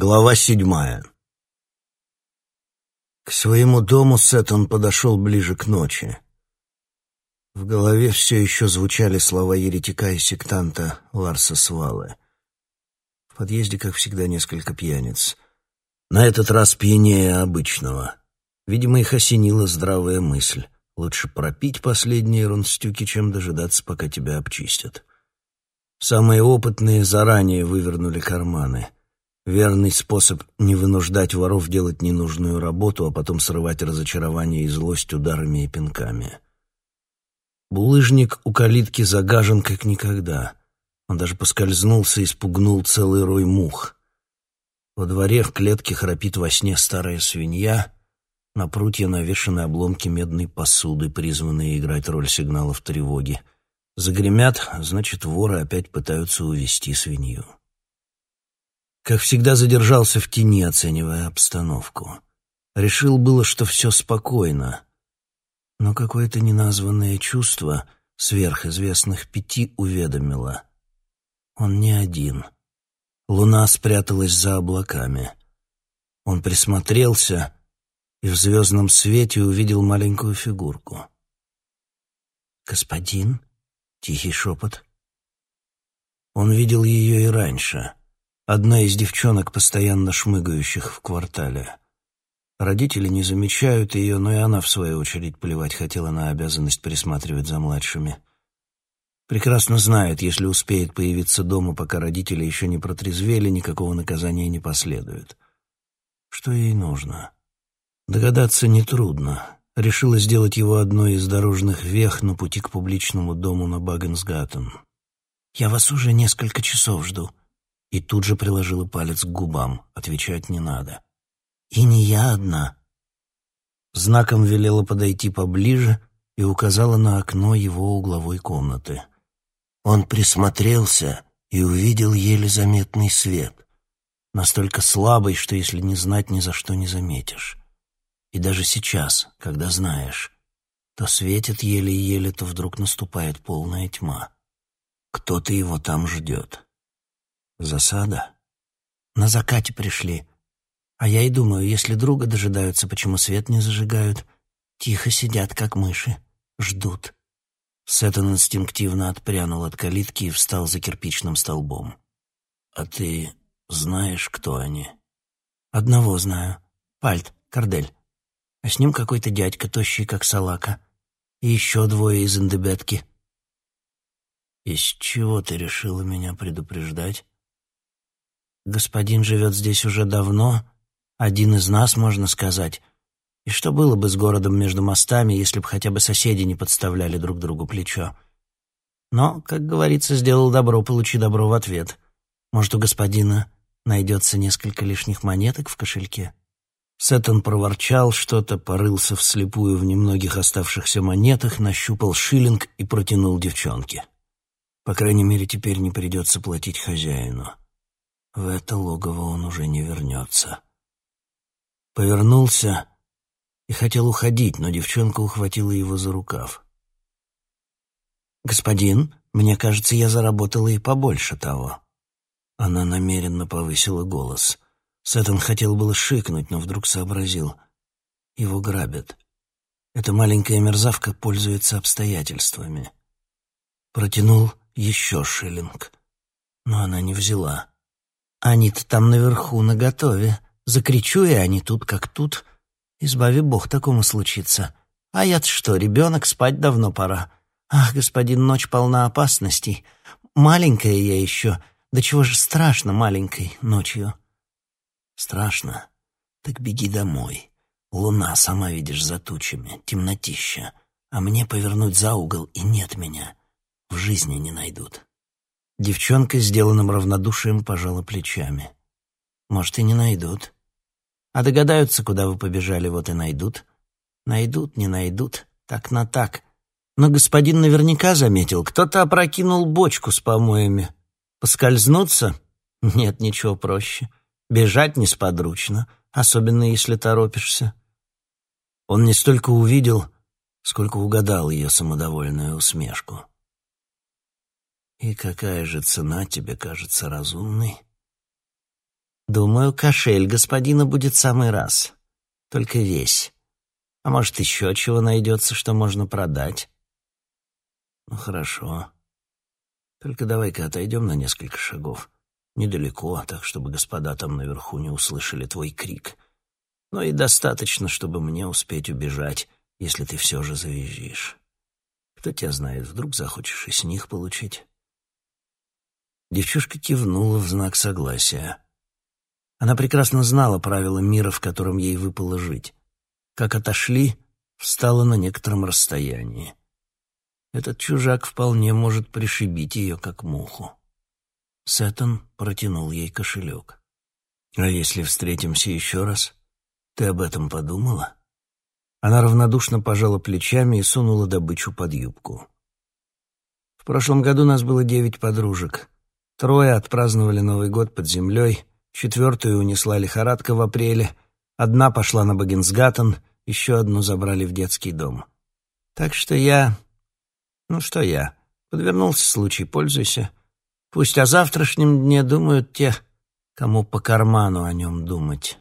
Глава седьмая К своему дому Сеттон подошел ближе к ночи. В голове все еще звучали слова еретика и сектанта Ларса Свалы. В подъезде, как всегда, несколько пьяниц. На этот раз пьянее обычного. Видимо, их осенила здравая мысль. Лучше пропить последние ронстюки, чем дожидаться, пока тебя обчистят. Самые опытные заранее вывернули карманы — Верный способ не вынуждать воров делать ненужную работу, а потом срывать разочарование и злость ударами и пинками. Булыжник у калитки загажен как никогда. Он даже поскользнулся и спугнул целый рой мух. Во дворе в клетке храпит во сне старая свинья. На прутье навешаны обломки медной посуды, призванные играть роль сигналов тревоги. Загремят, значит, воры опять пытаются увести свинью. Как всегда задержался в тени, оценивая обстановку. Решил было, что все спокойно. Но какое-то неназванное чувство сверхизвестных пяти уведомило. Он не один. Луна спряталась за облаками. Он присмотрелся и в звездном свете увидел маленькую фигурку. «Господин?» — тихий шепот. Он видел ее и раньше — Одна из девчонок, постоянно шмыгающих в квартале. Родители не замечают ее, но и она, в свою очередь, плевать хотела на обязанность присматривать за младшими. Прекрасно знает, если успеет появиться дома, пока родители еще не протрезвели, никакого наказания не последует. Что ей нужно? Догадаться нетрудно. Решила сделать его одной из дорожных вех на пути к публичному дому на Багенсгаттен. «Я вас уже несколько часов жду», и тут же приложила палец к губам. Отвечать не надо. «И не я одна». Знаком велела подойти поближе и указала на окно его угловой комнаты. Он присмотрелся и увидел еле заметный свет. Настолько слабый, что если не знать, ни за что не заметишь. И даже сейчас, когда знаешь, то светит еле-еле, то вдруг наступает полная тьма. Кто-то его там ждет. Засада? На закате пришли. А я и думаю, если друга дожидаются, почему свет не зажигают? Тихо сидят, как мыши. Ждут. Сеттон инстинктивно отпрянул от калитки и встал за кирпичным столбом. «А ты знаешь, кто они?» «Одного знаю. Пальт, Кордель. А с ним какой-то дядька, тощий, как салака. И еще двое из Индебетки». «Из чего ты решила меня предупреждать?» Господин живет здесь уже давно, один из нас, можно сказать. И что было бы с городом между мостами, если бы хотя бы соседи не подставляли друг другу плечо? Но, как говорится, сделал добро, получи добро в ответ. Может, у господина найдется несколько лишних монеток в кошельке? Сеттон проворчал что-то, порылся вслепую в немногих оставшихся монетах, нащупал шиллинг и протянул девчонке. По крайней мере, теперь не придется платить хозяину. В это логово он уже не вернется. Повернулся и хотел уходить, но девчонка ухватила его за рукав. «Господин, мне кажется, я заработала и побольше того». Она намеренно повысила голос. Сеттон хотел было шикнуть, но вдруг сообразил. Его грабят. Эта маленькая мерзавка пользуется обстоятельствами. Протянул еще шиллинг, но она не взяла. Они-то там наверху наготове. Закричу, и они тут как тут. Избави бог такому случиться. А я-то что, ребенок, спать давно пора. Ах, господин, ночь полна опасностей. Маленькая я еще. Да чего же страшно маленькой ночью? Страшно? Так беги домой. Луна, сама видишь, за тучами, темнотища. А мне повернуть за угол, и нет меня. В жизни не найдут. Девчонка, сделанным равнодушием, пожала плечами. «Может, и не найдут. А догадаются, куда вы побежали, вот и найдут. Найдут, не найдут, так на так. Но господин наверняка заметил, кто-то опрокинул бочку с помоями. Поскользнуться? Нет, ничего проще. Бежать несподручно, особенно если торопишься». Он не столько увидел, сколько угадал ее самодовольную усмешку. И какая же цена тебе кажется разумной? Думаю, кошель господина будет самый раз. Только весь. А может, еще чего найдется, что можно продать? Ну, хорошо. Только давай-ка отойдем на несколько шагов. Недалеко, так чтобы господа там наверху не услышали твой крик. Но и достаточно, чтобы мне успеть убежать, если ты все же завизжишь. Кто тебя знает, вдруг захочешь и с них получить. Девчушка кивнула в знак согласия. Она прекрасно знала правила мира, в котором ей выпало жить. Как отошли, встала на некотором расстоянии. Этот чужак вполне может пришибить ее, как муху. Сеттон протянул ей кошелек. «А если встретимся еще раз? Ты об этом подумала?» Она равнодушно пожала плечами и сунула добычу под юбку. «В прошлом году нас было девять подружек. Трое отпраздновали Новый год под землей, четвертую унесла лихорадка в апреле, одна пошла на Багенсгаттен, еще одну забрали в детский дом. Так что я ну что я? Подвернулся случай, пользуйся. Пусть о завтрашнем дне думают те, кому по карману о нем думать.